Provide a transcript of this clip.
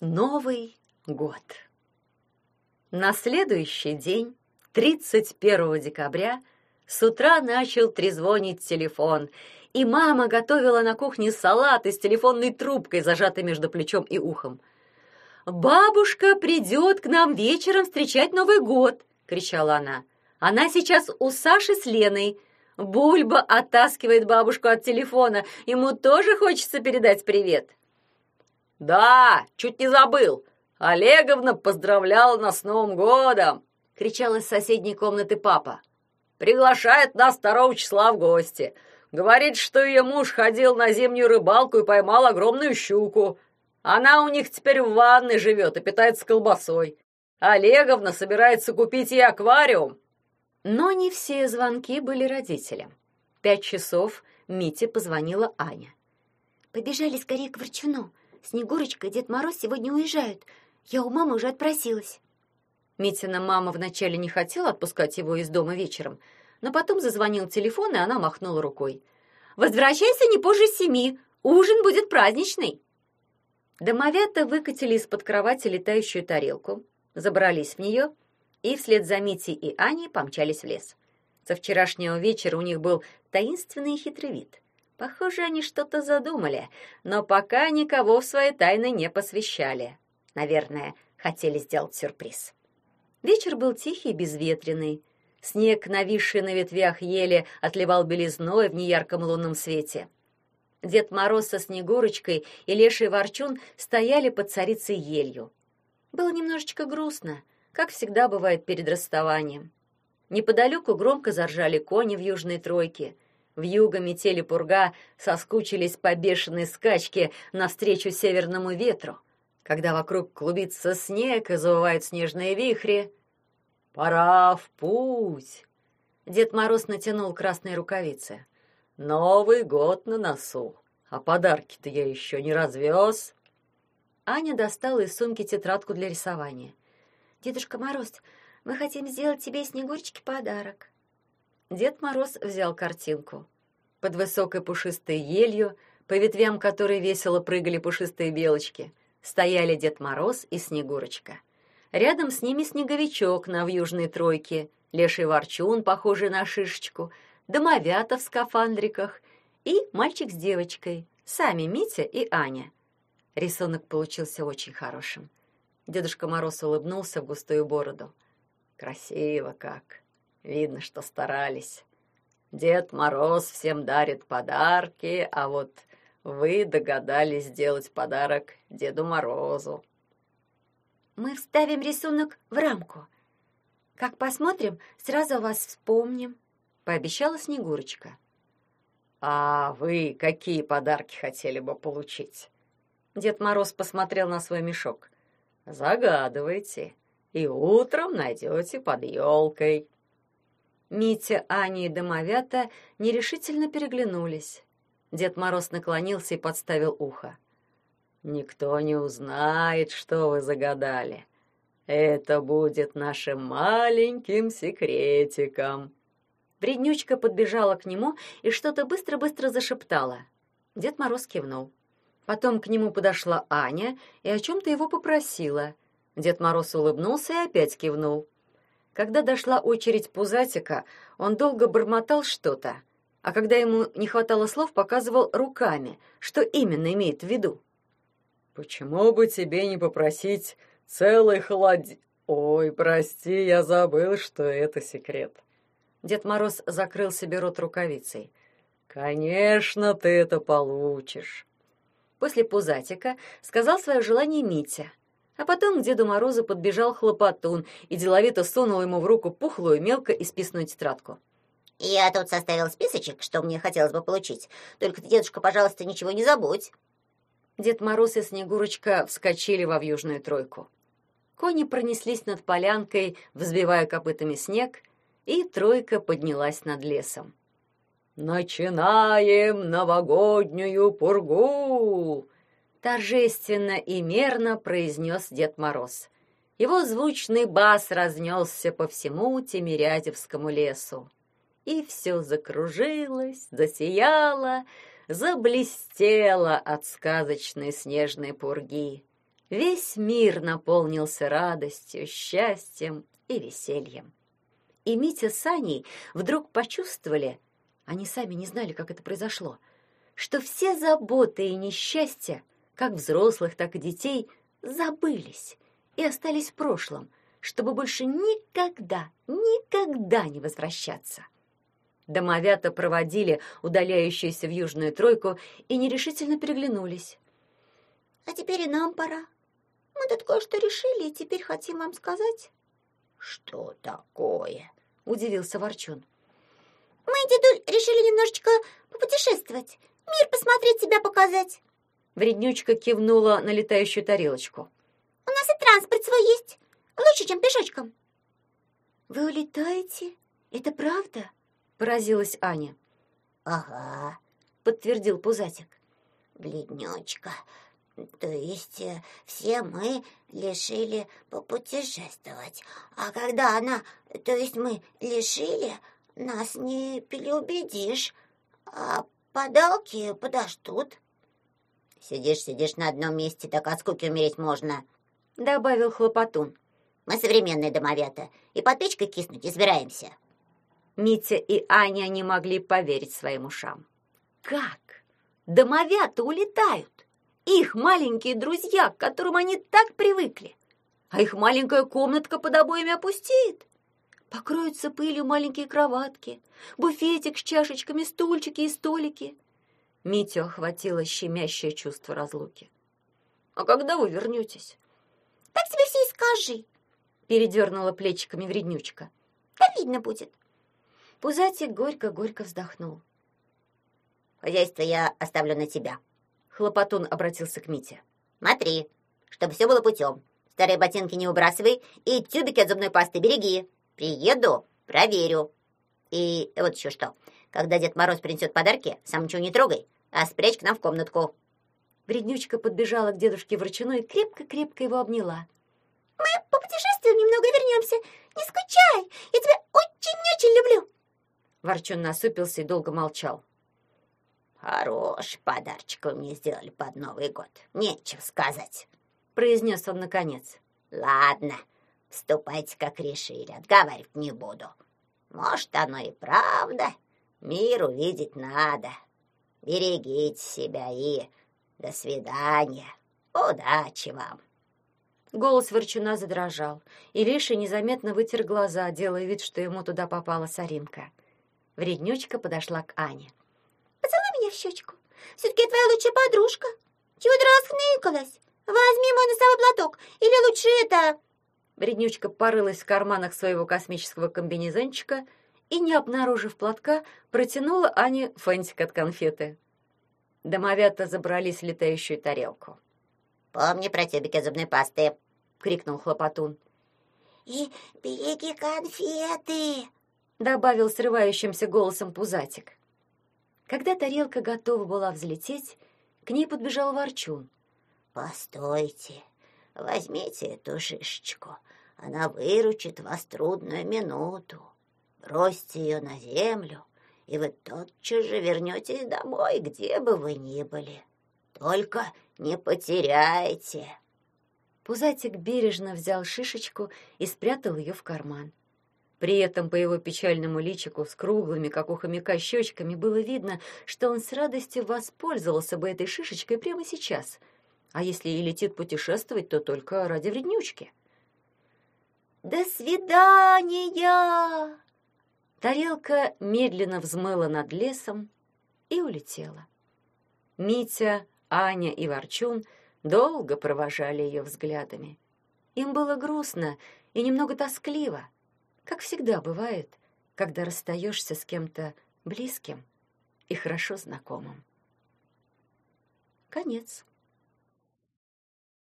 Новый год. На следующий день, 31 декабря, с утра начал трезвонить телефон, и мама готовила на кухне салат из телефонной трубкой, зажатой между плечом и ухом. «Бабушка придет к нам вечером встречать Новый год!» — кричала она. «Она сейчас у Саши с Леной. Бульба оттаскивает бабушку от телефона. Ему тоже хочется передать привет». «Да, чуть не забыл. Олеговна поздравляла нас с Новым годом!» — кричал из соседней комнаты папа. «Приглашает нас 2 числа в гости. Говорит, что ее муж ходил на зимнюю рыбалку и поймал огромную щуку. Она у них теперь в ванной живет и питается колбасой. Олеговна собирается купить ей аквариум». Но не все звонки были родителям. Пять часов Мите позвонила Аня. «Побежали скорее к Ворчуну. Снегурочка и Дед Мороз сегодня уезжают. Я у мамы уже отпросилась. Митина мама вначале не хотела отпускать его из дома вечером, но потом зазвонил телефон, и она махнула рукой. «Возвращайся не позже семи, ужин будет праздничный!» Домовята выкатили из-под кровати летающую тарелку, забрались в нее и вслед за Митей и Аней помчались в лес. Со вчерашнего вечера у них был таинственный хитрый вид — Похоже, они что-то задумали, но пока никого в свои тайны не посвящали. Наверное, хотели сделать сюрприз. Вечер был тихий и безветренный. Снег, нависший на ветвях ели, отливал белизной в неярком лунном свете. Дед Мороз со Снегурочкой и Леший Ворчун стояли под царицей елью. Было немножечко грустно, как всегда бывает перед расставанием. Неподалеку громко заржали кони в южной тройке — в юго метели пурга соскучились по бешеной скачке навстречу северному ветру, когда вокруг клубится снег и завывают снежные вихри. «Пора в путь!» Дед Мороз натянул красные рукавицы. «Новый год на носу, а подарки-то я еще не развез!» Аня достала из сумки тетрадку для рисования. «Дедушка Мороз, мы хотим сделать тебе, Снегурочке, подарок». Дед Мороз взял картинку. Под высокой пушистой елью, по ветвям которой весело прыгали пушистые белочки, стояли Дед Мороз и Снегурочка. Рядом с ними снеговичок на вьюжной тройке, леший ворчун, похожий на шишечку, домовята в скафандриках и мальчик с девочкой, сами Митя и Аня. Рисунок получился очень хорошим. Дедушка Мороз улыбнулся в густую бороду. «Красиво как!» Видно, что старались. Дед Мороз всем дарит подарки, а вот вы догадались сделать подарок Деду Морозу. Мы вставим рисунок в рамку. Как посмотрим, сразу вас вспомним, пообещала Снегурочка. А вы какие подарки хотели бы получить? Дед Мороз посмотрел на свой мешок. Загадывайте, и утром найдете под елкой. Митя, Аня и Домовята нерешительно переглянулись. Дед Мороз наклонился и подставил ухо. «Никто не узнает, что вы загадали. Это будет нашим маленьким секретиком». Вреднючка подбежала к нему и что-то быстро-быстро зашептала. Дед Мороз кивнул. Потом к нему подошла Аня и о чем-то его попросила. Дед Мороз улыбнулся и опять кивнул. Когда дошла очередь Пузатика, он долго бормотал что-то, а когда ему не хватало слов, показывал руками, что именно имеет в виду. «Почему бы тебе не попросить целый холодильник?» «Ой, прости, я забыл, что это секрет». Дед Мороз закрыл себе рот рукавицей. «Конечно, ты это получишь». После Пузатика сказал свое желание Митя, а потом к Деду Морозу подбежал хлопотун и деловито сунул ему в руку пухлую, мелко исписанную тетрадку. «Я тут составил списочек, что мне хотелось бы получить. Только ты, дедушка, пожалуйста, ничего не забудь». Дед Мороз и Снегурочка вскочили во вьюжную тройку. Кони пронеслись над полянкой, взбивая копытами снег, и тройка поднялась над лесом. «Начинаем новогоднюю пургу!» Торжественно и мерно произнес Дед Мороз. Его звучный бас разнесся по всему Тимирязевскому лесу. И все закружилось, засияло, заблестело от сказочной снежной пурги. Весь мир наполнился радостью, счастьем и весельем. И Митя с Аней вдруг почувствовали, они сами не знали, как это произошло, что все заботы и несчастья, как взрослых, так и детей, забылись и остались в прошлом, чтобы больше никогда, никогда не возвращаться. Домовята проводили удаляющуюся в южную тройку и нерешительно переглянулись. «А теперь и нам пора. Мы тут кое-что решили, и теперь хотим вам сказать». «Что такое?» — удивился Ворчун. «Мы, дедуль, решили немножечко попутешествовать, мир посмотреть, себя показать». Вреднючка кивнула на летающую тарелочку. «У нас и транспорт свой есть, лучше, чем пешочком». «Вы улетаете? Это правда?» поразилась Аня. Ага, подтвердил Пузатик. Бледнючка. То есть э, все мы решили попутешествовать. А когда она, то есть мы решили, нас не переубедишь, а подалки подождут. Сидишь, сидишь на одном месте, так от скуки умереть можно, — добавил Хлопотун. Мы современные домовята, и под печкой киснуть избираемся. Митя и Аня не могли поверить своим ушам. Как? Домовята улетают. Их маленькие друзья, к которым они так привыкли. А их маленькая комнатка под обоями опустеет. Покроются пылью маленькие кроватки, буфетик с чашечками, стульчики и столики. Митю охватило щемящее чувство разлуки. «А когда вы вернетесь?» «Так тебе все и скажи», — передернула плечиками вреднючка. «Да видно будет. Пузатик горько-горько вздохнул. «Хозяйство я оставлю на тебя». Хлопотун обратился к Мите. «Смотри, чтобы все было путем. Старые ботинки не выбрасывай и тюбики от зубной пасты береги. Приеду, проверю. И вот еще что. Когда Дед Мороз принесет подарки, сам ничего не трогай, а спрячь к нам в комнатку». Вреднючка подбежала к дедушке Ворчуну и крепко-крепко его обняла. «Мы попутешествуем немного и вернемся. Не скучай, я тебя очень-очень люблю». Ворчун насупился и долго молчал. «Хороший подарочек вы мне сделали под Новый год. Нечего сказать», — произнес он наконец. «Ладно, ступайте, как решили, отговаривать не буду. Может, оно и правда. Мир увидеть надо. Берегите себя и до свидания. Удачи вам!» Голос Ворчуна задрожал, и Лиша незаметно вытер глаза, делая вид, что ему туда попала соринка. Вреднючка подошла к Ане. «Поцелуй меня в щечку. Все-таки я твоя лучшая подружка. Чего ты расхныкалась? Возьми мой носовой платок. Или лучше это...» Вреднючка порылась в карманах своего космического комбинезончика и, не обнаружив платка, протянула Ане фантик от конфеты. Домовята забрались в летающую тарелку. «Помни про тюбики зубной пасты!» — крикнул Хлопотун. «И береги конфеты!» добавил срывающимся голосом Пузатик. Когда тарелка готова была взлететь, к ней подбежал Ворчун. «Постойте, возьмите эту шишечку, она выручит вас трудную минуту. Бросьте ее на землю, и вы тотчас же вернетесь домой, где бы вы ни были. Только не потеряйте!» Пузатик бережно взял шишечку и спрятал ее в карман. При этом по его печальному личику с круглыми, как у хомяка, щечками было видно, что он с радостью воспользовался бы этой шишечкой прямо сейчас. А если и летит путешествовать, то только ради вреднючки. «До свидания!» Тарелка медленно взмыла над лесом и улетела. Митя, Аня и Ворчун долго провожали ее взглядами. Им было грустно и немного тоскливо как всегда бывает, когда расстаешься с кем-то близким и хорошо знакомым. Конец.